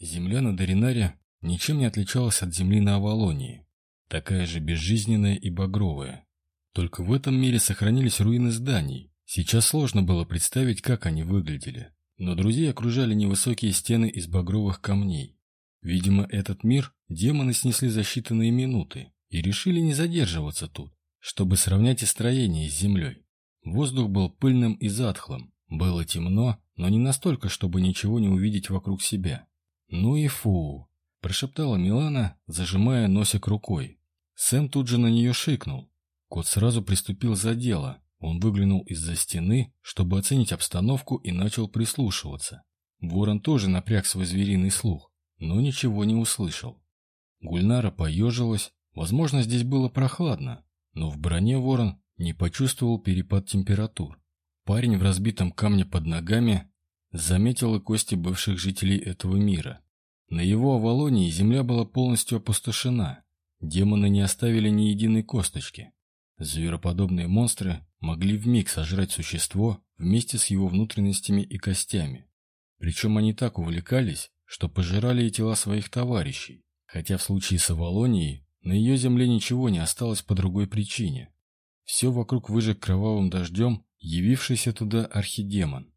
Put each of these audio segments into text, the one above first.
Земля на Доринаре ничем не отличалась от земли на Авалонии. Такая же безжизненная и багровая. Только в этом мире сохранились руины зданий. Сейчас сложно было представить, как они выглядели. Но друзей окружали невысокие стены из багровых камней. Видимо, этот мир демоны снесли за считанные минуты и решили не задерживаться тут, чтобы сравнять и строение с землей. Воздух был пыльным и затхлым. Было темно, но не настолько, чтобы ничего не увидеть вокруг себя. «Ну и фу!» – прошептала Милана, зажимая носик рукой. Сэм тут же на нее шикнул. Кот сразу приступил за дело. Он выглянул из-за стены, чтобы оценить обстановку и начал прислушиваться. Ворон тоже напряг свой звериный слух, но ничего не услышал. Гульнара поежилась. Возможно, здесь было прохладно, но в броне ворон не почувствовал перепад температур. Парень в разбитом камне под ногами заметил и кости бывших жителей этого мира. На его Авалонии земля была полностью опустошена. Демоны не оставили ни единой косточки. Звероподобные монстры могли вмиг сожрать существо вместе с его внутренностями и костями. Причем они так увлекались, что пожирали и тела своих товарищей, хотя в случае с Авалонией на ее земле ничего не осталось по другой причине. Все вокруг выжег кровавым дождем явившийся туда архидемон.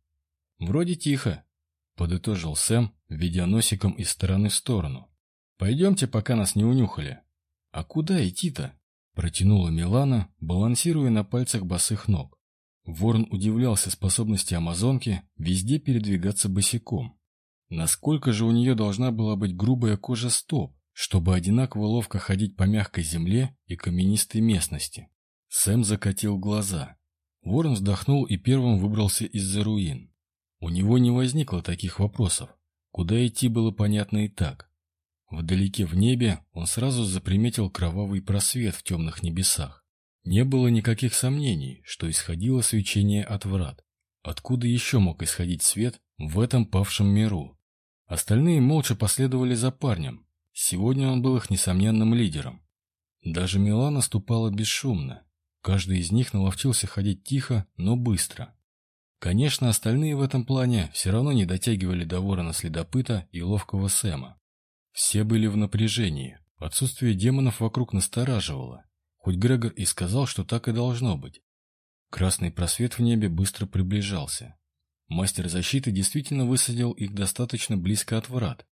«Вроде тихо», — подытожил Сэм, ведя носиком из стороны в сторону. «Пойдемте, пока нас не унюхали». «А куда идти-то?» — протянула Милана, балансируя на пальцах босых ног. Ворон удивлялся способности амазонки везде передвигаться босиком. Насколько же у нее должна была быть грубая кожа стоп, чтобы одинаково ловко ходить по мягкой земле и каменистой местности? Сэм закатил глаза. Ворон вздохнул и первым выбрался из-за руин. У него не возникло таких вопросов. Куда идти было понятно и так. Вдалеке в небе он сразу заприметил кровавый просвет в темных небесах. Не было никаких сомнений, что исходило свечение от врат. Откуда еще мог исходить свет в этом павшем миру? Остальные молча последовали за парнем. Сегодня он был их несомненным лидером. Даже Милана ступала бесшумно. Каждый из них наловчился ходить тихо, но быстро. Конечно, остальные в этом плане все равно не дотягивали до ворона-следопыта и ловкого Сэма. Все были в напряжении, отсутствие демонов вокруг настораживало, хоть Грегор и сказал, что так и должно быть. Красный просвет в небе быстро приближался. Мастер защиты действительно высадил их достаточно близко от врат.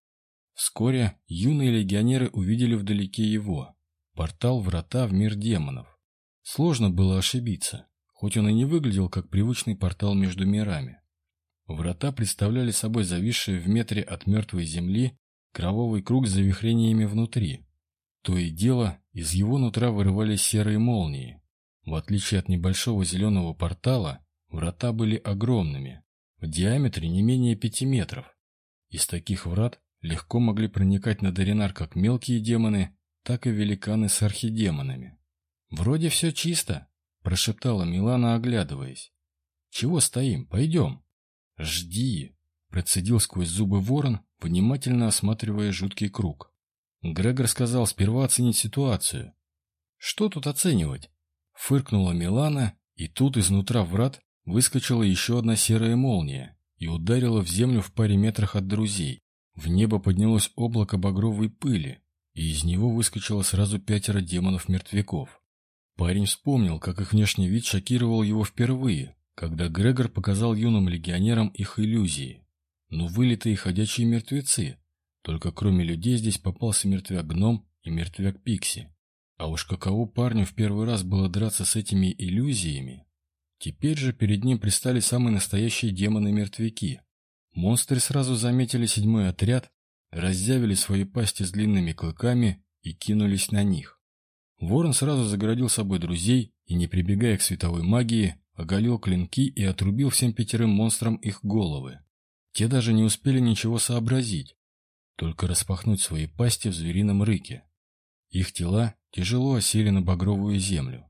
Вскоре юные легионеры увидели вдалеке его, портал врата в мир демонов. Сложно было ошибиться хоть он и не выглядел как привычный портал между мирами. Врата представляли собой зависшие в метре от мертвой земли кровавый круг с завихрениями внутри. То и дело, из его нутра вырывались серые молнии. В отличие от небольшого зеленого портала, врата были огромными, в диаметре не менее пяти метров. Из таких врат легко могли проникать на Доринар как мелкие демоны, так и великаны с архидемонами. «Вроде все чисто», — прошептала Милана, оглядываясь. «Чего стоим? Пойдем». «Жди», — процедил сквозь зубы ворон, внимательно осматривая жуткий круг. Грегор сказал сперва оценить ситуацию. «Что тут оценивать?» Фыркнула Милана, и тут изнутра врат выскочила еще одна серая молния и ударила в землю в паре метрах от друзей. В небо поднялось облако багровой пыли, и из него выскочило сразу пятеро демонов-мертвяков. Парень вспомнил, как их внешний вид шокировал его впервые, когда Грегор показал юным легионерам их иллюзии. Ну, вылитые ходячие мертвецы. Только кроме людей здесь попался мертвяк-гном и мертвяк-пикси. А уж каково парню в первый раз было драться с этими иллюзиями. Теперь же перед ним пристали самые настоящие демоны-мертвяки. Монстры сразу заметили седьмой отряд, разъявили свои пасти с длинными клыками и кинулись на них. Ворон сразу загородил собой друзей и, не прибегая к световой магии, оголил клинки и отрубил всем пятерым монстрам их головы. Те даже не успели ничего сообразить, только распахнуть свои пасти в зверином рыке. Их тела тяжело осели на багровую землю.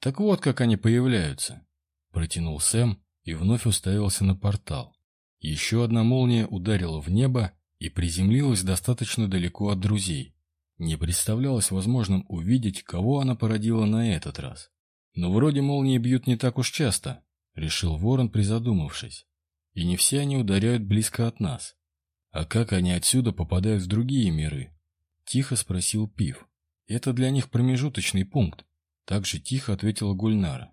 «Так вот, как они появляются!» Протянул Сэм и вновь уставился на портал. Еще одна молния ударила в небо и приземлилась достаточно далеко от друзей. Не представлялось возможным увидеть, кого она породила на этот раз. Но вроде молнии бьют не так уж часто, решил Ворон, призадумавшись. И не все они ударяют близко от нас. А как они отсюда попадают в другие миры? Тихо спросил Пив. Это для них промежуточный пункт. Так же тихо ответила Гульнара.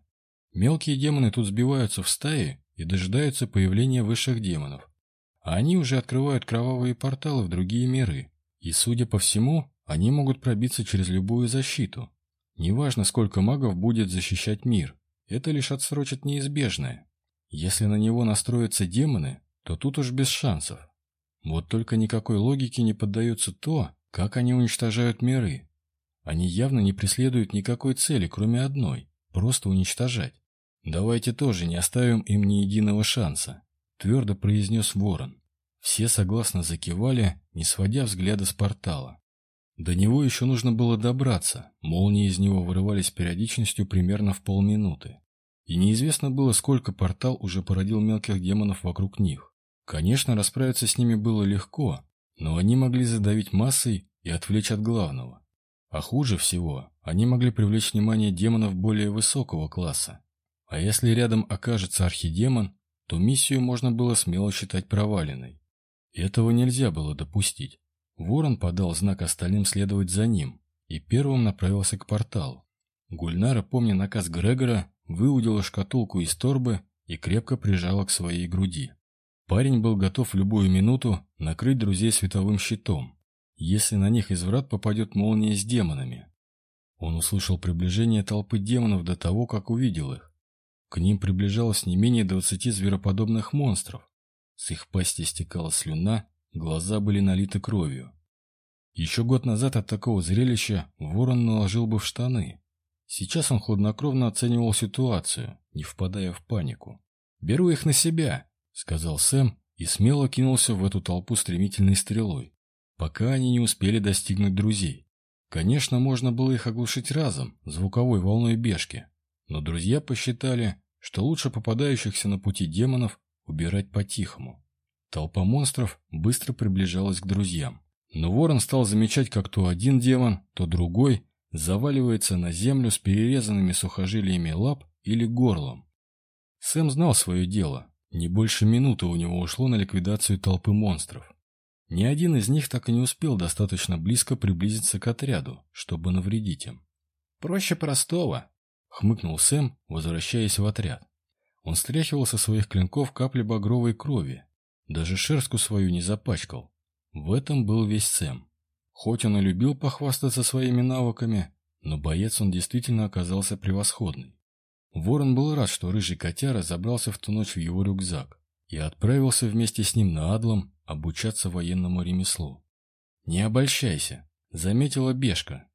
Мелкие демоны тут сбиваются в стаи и дожидаются появления высших демонов. А они уже открывают кровавые порталы в другие миры. И, судя по всему, они могут пробиться через любую защиту. Неважно, сколько магов будет защищать мир, это лишь отсрочит неизбежное. Если на него настроятся демоны, то тут уж без шансов. Вот только никакой логике не поддается то, как они уничтожают миры. Они явно не преследуют никакой цели, кроме одной – просто уничтожать. Давайте тоже не оставим им ни единого шанса, твердо произнес Ворон. Все согласно закивали, не сводя взгляда с портала. До него еще нужно было добраться, молнии из него вырывались периодичностью примерно в полминуты. И неизвестно было, сколько портал уже породил мелких демонов вокруг них. Конечно, расправиться с ними было легко, но они могли задавить массой и отвлечь от главного. А хуже всего, они могли привлечь внимание демонов более высокого класса. А если рядом окажется архидемон, то миссию можно было смело считать проваленной. Этого нельзя было допустить. Ворон подал знак остальным следовать за ним и первым направился к порталу. Гульнара, помня наказ Грегора, выудила шкатулку из торбы и крепко прижала к своей груди. Парень был готов в любую минуту накрыть друзей световым щитом, если на них из врат попадет молния с демонами. Он услышал приближение толпы демонов до того, как увидел их. К ним приближалось не менее двадцати звероподобных монстров, с их пасти стекала слюна, глаза были налиты кровью. Еще год назад от такого зрелища ворон наложил бы в штаны. Сейчас он хладнокровно оценивал ситуацию, не впадая в панику. «Беру их на себя», — сказал Сэм и смело кинулся в эту толпу стремительной стрелой, пока они не успели достигнуть друзей. Конечно, можно было их оглушить разом, звуковой волной бешки, но друзья посчитали, что лучше попадающихся на пути демонов убирать по-тихому. Толпа монстров быстро приближалась к друзьям. Но ворон стал замечать, как то один демон, то другой заваливается на землю с перерезанными сухожилиями лап или горлом. Сэм знал свое дело. Не больше минуты у него ушло на ликвидацию толпы монстров. Ни один из них так и не успел достаточно близко приблизиться к отряду, чтобы навредить им. «Проще простого», — хмыкнул Сэм, возвращаясь в отряд. Он стряхивал со своих клинков капли багровой крови. Даже шерстку свою не запачкал. В этом был весь Сэм. Хоть он и любил похвастаться своими навыками, но боец он действительно оказался превосходный. Ворон был рад, что рыжий котяра забрался в ту ночь в его рюкзак и отправился вместе с ним на Адлом обучаться военному ремеслу. «Не обольщайся», — заметила Бешка.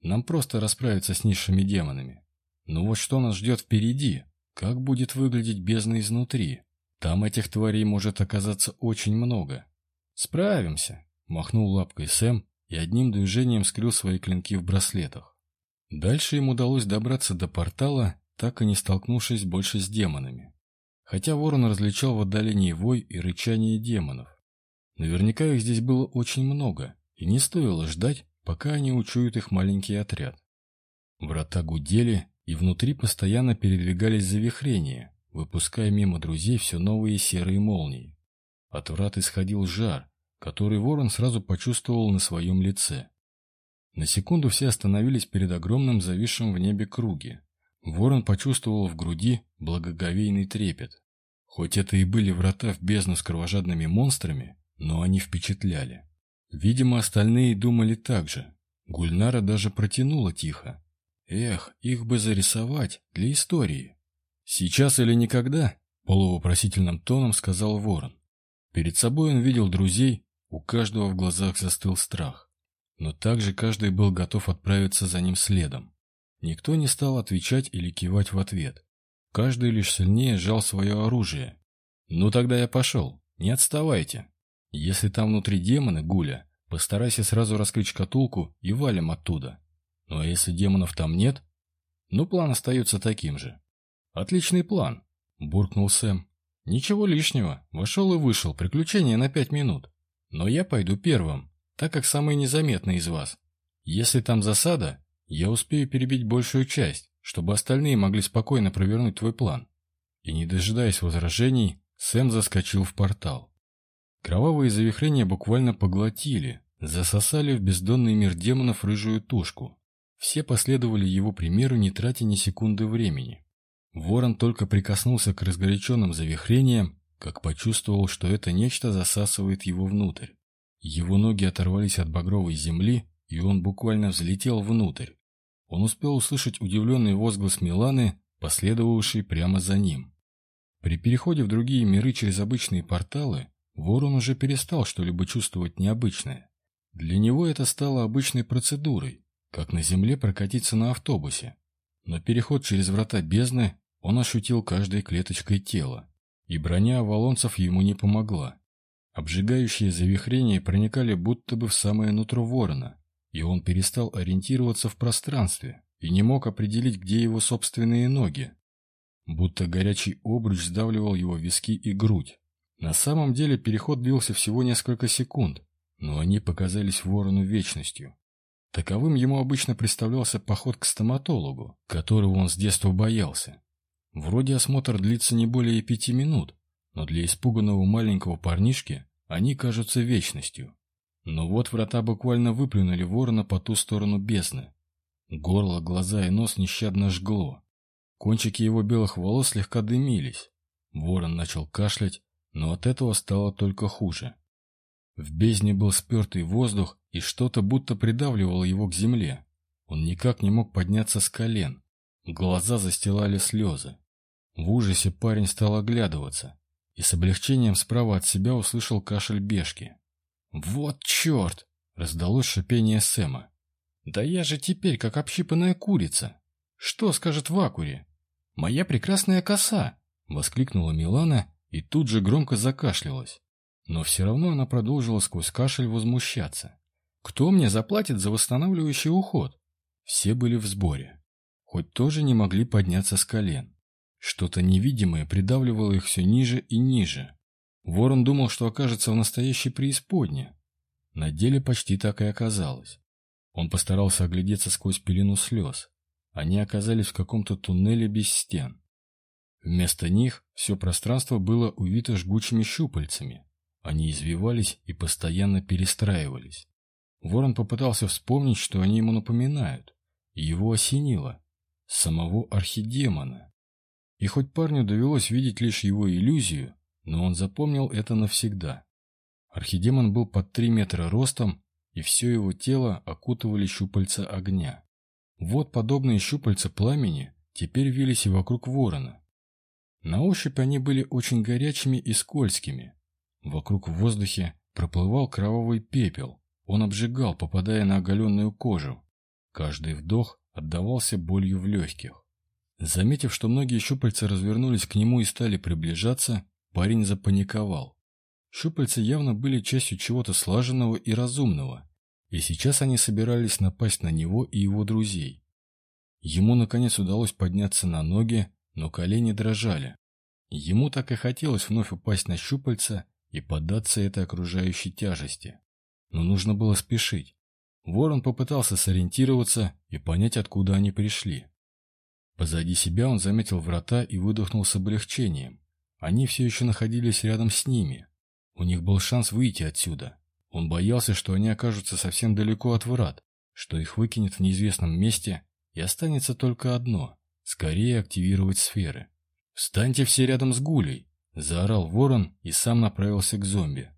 «Нам просто расправиться с низшими демонами. Но вот что нас ждет впереди, как будет выглядеть бездна изнутри? Там этих тварей может оказаться очень много. Справимся, махнул лапкой Сэм и одним движением скрыл свои клинки в браслетах. Дальше им удалось добраться до портала, так и не столкнувшись больше с демонами. Хотя ворон различал в отдалении вой и рычание демонов. Наверняка их здесь было очень много, и не стоило ждать, пока они учуют их маленький отряд. Врата гудели, и внутри постоянно передвигались завихрения, выпуская мимо друзей все новые серые молнии. От врат исходил жар, который ворон сразу почувствовал на своем лице. На секунду все остановились перед огромным зависшим в небе круге. Ворон почувствовал в груди благоговейный трепет. Хоть это и были врата в бездну с кровожадными монстрами, но они впечатляли. Видимо, остальные думали так же. Гульнара даже протянула тихо. Эх, их бы зарисовать для истории. Сейчас или никогда, полувопросительным тоном сказал Ворон. Перед собой он видел друзей, у каждого в глазах застыл страх. Но также каждый был готов отправиться за ним следом. Никто не стал отвечать или кивать в ответ. Каждый лишь сильнее сжал свое оружие. «Ну тогда я пошел. Не отставайте. Если там внутри демоны, Гуля, постарайся сразу раскрыть шкатулку и валим оттуда. Ну а если демонов там нет? Ну, план остается таким же. Отличный план, буркнул Сэм. Ничего лишнего, вошел и вышел, приключение на пять минут. Но я пойду первым, так как самый незаметный из вас. Если там засада, я успею перебить большую часть, чтобы остальные могли спокойно провернуть твой план. И не дожидаясь возражений, Сэм заскочил в портал. Кровавые завихрения буквально поглотили, засосали в бездонный мир демонов рыжую тушку. Все последовали его примеру, не тратя ни секунды времени. Ворон только прикоснулся к разгоряченным завихрениям, как почувствовал, что это нечто засасывает его внутрь. Его ноги оторвались от багровой земли, и он буквально взлетел внутрь. Он успел услышать удивленный возглас Миланы, последовавший прямо за ним. При переходе в другие миры через обычные порталы Ворон уже перестал что-либо чувствовать необычное. Для него это стало обычной процедурой, как на Земле прокатиться на автобусе. Но переход через врата бездны он ощутил каждой клеточкой тела, и броня авалонцев ему не помогла. Обжигающие завихрения проникали будто бы в самое нутро ворона, и он перестал ориентироваться в пространстве и не мог определить, где его собственные ноги. Будто горячий обруч сдавливал его виски и грудь. На самом деле переход длился всего несколько секунд, но они показались ворону вечностью. Таковым ему обычно представлялся поход к стоматологу, которого он с детства боялся. Вроде осмотр длится не более пяти минут, но для испуганного маленького парнишки они кажутся вечностью. Но вот врата буквально выплюнули ворона по ту сторону бездны. Горло, глаза и нос нещадно жгло. Кончики его белых волос слегка дымились. Ворон начал кашлять, но от этого стало только хуже. В бездне был спертый воздух, и что-то будто придавливало его к земле. Он никак не мог подняться с колен. Глаза застилали слезы. В ужасе парень стал оглядываться, и с облегчением справа от себя услышал кашель бешки. «Вот черт!» — раздалось шипение Сэма. «Да я же теперь как общипанная курица! Что скажет Вакури? Моя прекрасная коса!» — воскликнула Милана и тут же громко закашлялась. Но все равно она продолжила сквозь кашель возмущаться. «Кто мне заплатит за восстанавливающий уход?» Все были в сборе. Хоть тоже не могли подняться с колен. Что-то невидимое придавливало их все ниже и ниже. Ворон думал, что окажется в настоящей преисподне. На деле почти так и оказалось. Он постарался оглядеться сквозь пелену слез. Они оказались в каком-то туннеле без стен. Вместо них все пространство было увито жгучими щупальцами. Они извивались и постоянно перестраивались. Ворон попытался вспомнить, что они ему напоминают, его осенило. Самого архидемона. И хоть парню довелось видеть лишь его иллюзию, но он запомнил это навсегда. Архидемон был под три метра ростом, и все его тело окутывали щупальца огня. Вот подобные щупальца пламени теперь вились и вокруг ворона. На ощупь они были очень горячими и скользкими. Вокруг в воздухе проплывал кровавый пепел. Он обжигал, попадая на оголенную кожу. Каждый вдох отдавался болью в легких. Заметив, что многие щупальца развернулись к нему и стали приближаться, Парень запаниковал. Щупальца явно были частью чего-то слаженного и разумного, и сейчас они собирались напасть на него и его друзей. Ему, наконец, удалось подняться на ноги, но колени дрожали. Ему так и хотелось вновь упасть на щупальца и поддаться этой окружающей тяжести. Но нужно было спешить. Ворон попытался сориентироваться и понять, откуда они пришли. Позади себя он заметил врата и выдохнул с облегчением. Они все еще находились рядом с ними. У них был шанс выйти отсюда. Он боялся, что они окажутся совсем далеко от врат, что их выкинет в неизвестном месте, и останется только одно — скорее активировать сферы. «Встаньте все рядом с Гулей!» — заорал ворон и сам направился к зомби.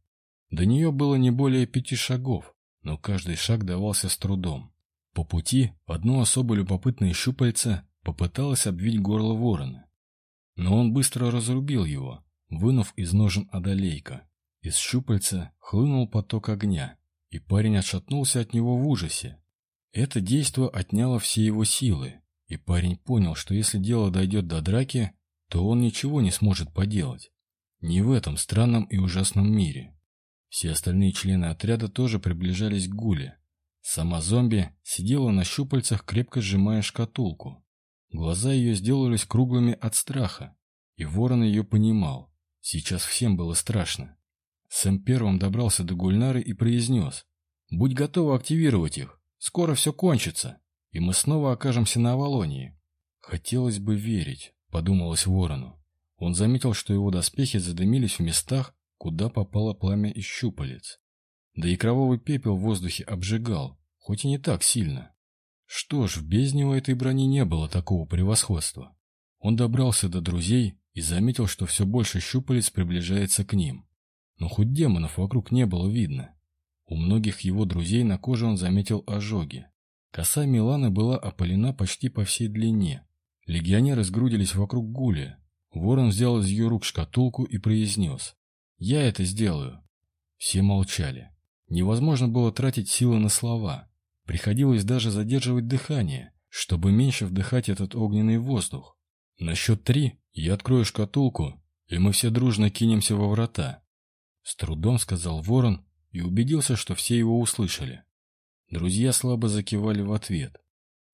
До нее было не более пяти шагов, но каждый шаг давался с трудом. По пути одно особо любопытное щупальце попыталось обвить горло ворона. Но он быстро разрубил его, вынув из ножен одолейка. Из щупальца хлынул поток огня, и парень отшатнулся от него в ужасе. Это действо отняло все его силы, и парень понял, что если дело дойдет до драки, то он ничего не сможет поделать. Не в этом странном и ужасном мире. Все остальные члены отряда тоже приближались к Гуле. Сама зомби сидела на щупальцах, крепко сжимая шкатулку. Глаза ее сделались круглыми от страха, и ворон ее понимал. Сейчас всем было страшно. Сэм первым добрался до Гульнары и произнес. «Будь готова активировать их. Скоро все кончится, и мы снова окажемся на Авалонии». «Хотелось бы верить», — подумалось ворону. Он заметил, что его доспехи задымились в местах, куда попало пламя из щупалец. Да и кровавый пепел в воздухе обжигал, хоть и не так сильно. Что ж, в бездне у этой брони не было такого превосходства. Он добрался до друзей и заметил, что все больше щупалец приближается к ним. Но хоть демонов вокруг не было видно. У многих его друзей на коже он заметил ожоги. Коса Миланы была опалена почти по всей длине. Легионеры сгрудились вокруг Гули. Ворон взял из ее рук шкатулку и произнес. «Я это сделаю». Все молчали. Невозможно было тратить силы на слова. Приходилось даже задерживать дыхание, чтобы меньше вдыхать этот огненный воздух. На счет три я открою шкатулку, и мы все дружно кинемся во врата. С трудом сказал ворон и убедился, что все его услышали. Друзья слабо закивали в ответ.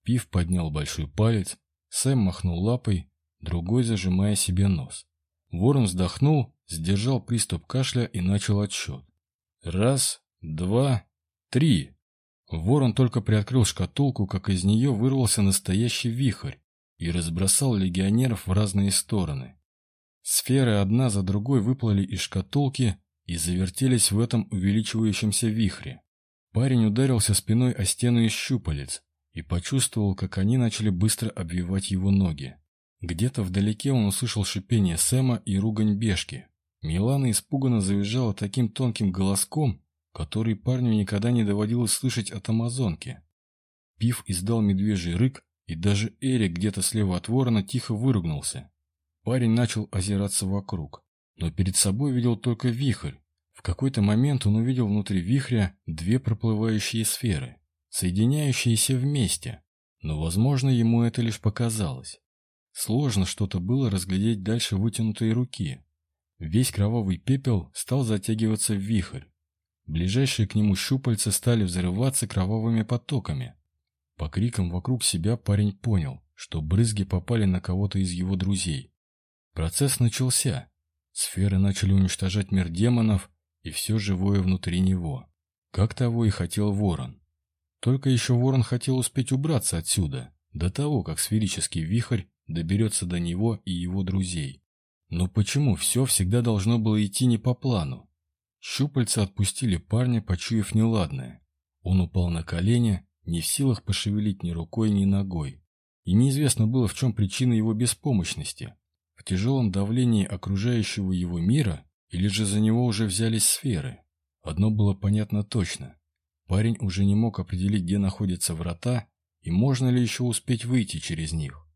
Пив поднял большой палец, Сэм махнул лапой, другой зажимая себе нос. Ворон вздохнул, сдержал приступ кашля и начал отсчет. Раз, два, три. Ворон только приоткрыл шкатулку, как из нее вырвался настоящий вихрь и разбросал легионеров в разные стороны. Сферы одна за другой выплыли из шкатулки и завертелись в этом увеличивающемся вихре. Парень ударился спиной о стену из щупалец и почувствовал, как они начали быстро обвивать его ноги. Где-то вдалеке он услышал шипение Сэма и ругань Бешки. Милана испуганно завизжала таким тонким голоском, который парню никогда не доводилось слышать от амазонки. Пив издал медвежий рык, и даже Эрик где-то слева от ворона тихо выругнулся. Парень начал озираться вокруг, но перед собой видел только вихрь. В какой-то момент он увидел внутри вихря две проплывающие сферы, соединяющиеся вместе, но, возможно, ему это лишь показалось. Сложно что-то было разглядеть дальше вытянутой руки. Весь кровавый пепел стал затягиваться в вихрь. Ближайшие к нему щупальца стали взрываться кровавыми потоками. По крикам вокруг себя парень понял, что брызги попали на кого-то из его друзей. Процесс начался. Сферы начали уничтожать мир демонов и все живое внутри него. Как того и хотел Ворон. Только еще Ворон хотел успеть убраться отсюда, до того, как сферический вихрь доберется до него и его друзей. Но почему все всегда должно было идти не по плану? Щупальца отпустили парня, почуяв неладное. Он упал на колени, не в силах пошевелить ни рукой, ни ногой. И неизвестно было, в чем причина его беспомощности. В тяжелом давлении окружающего его мира или же за него уже взялись сферы. Одно было понятно точно. Парень уже не мог определить, где находятся врата и можно ли еще успеть выйти через них.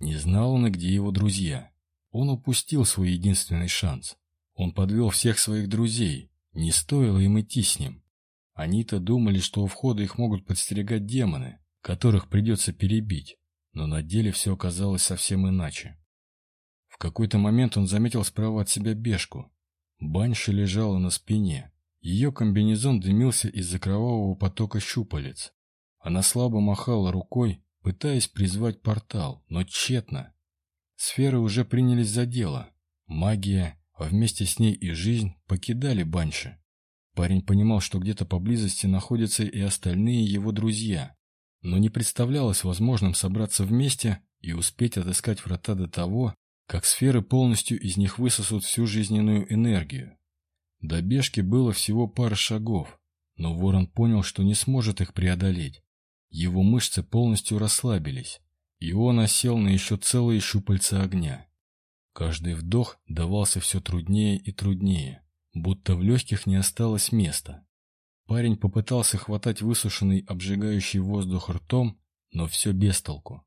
Не знал он и где его друзья. Он упустил свой единственный шанс. Он подвел всех своих друзей, не стоило им идти с ним. Они-то думали, что у входа их могут подстерегать демоны, которых придется перебить, но на деле все оказалось совсем иначе. В какой-то момент он заметил справа от себя бешку. Банша лежала на спине. Ее комбинезон дымился из-за кровавого потока щупалец. Она слабо махала рукой, пытаясь призвать портал, но тщетно. Сферы уже принялись за дело. Магия, а вместе с ней и жизнь покидали Банши. Парень понимал, что где-то поблизости находятся и остальные его друзья, но не представлялось возможным собраться вместе и успеть отыскать врата до того, как сферы полностью из них высосут всю жизненную энергию. До бежки было всего пара шагов, но Ворон понял, что не сможет их преодолеть. Его мышцы полностью расслабились, и он осел на еще целые щупальца огня. Каждый вдох давался все труднее и труднее, будто в легких не осталось места. Парень попытался хватать высушенный, обжигающий воздух ртом, но все без толку.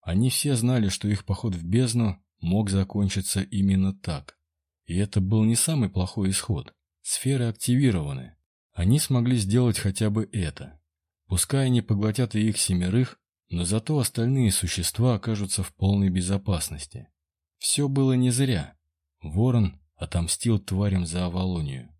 Они все знали, что их поход в бездну мог закончиться именно так. И это был не самый плохой исход. Сферы активированы. Они смогли сделать хотя бы это. Пускай они поглотят и их семерых, но зато остальные существа окажутся в полной безопасности. Все было не зря. Ворон отомстил тварям за Авалонию.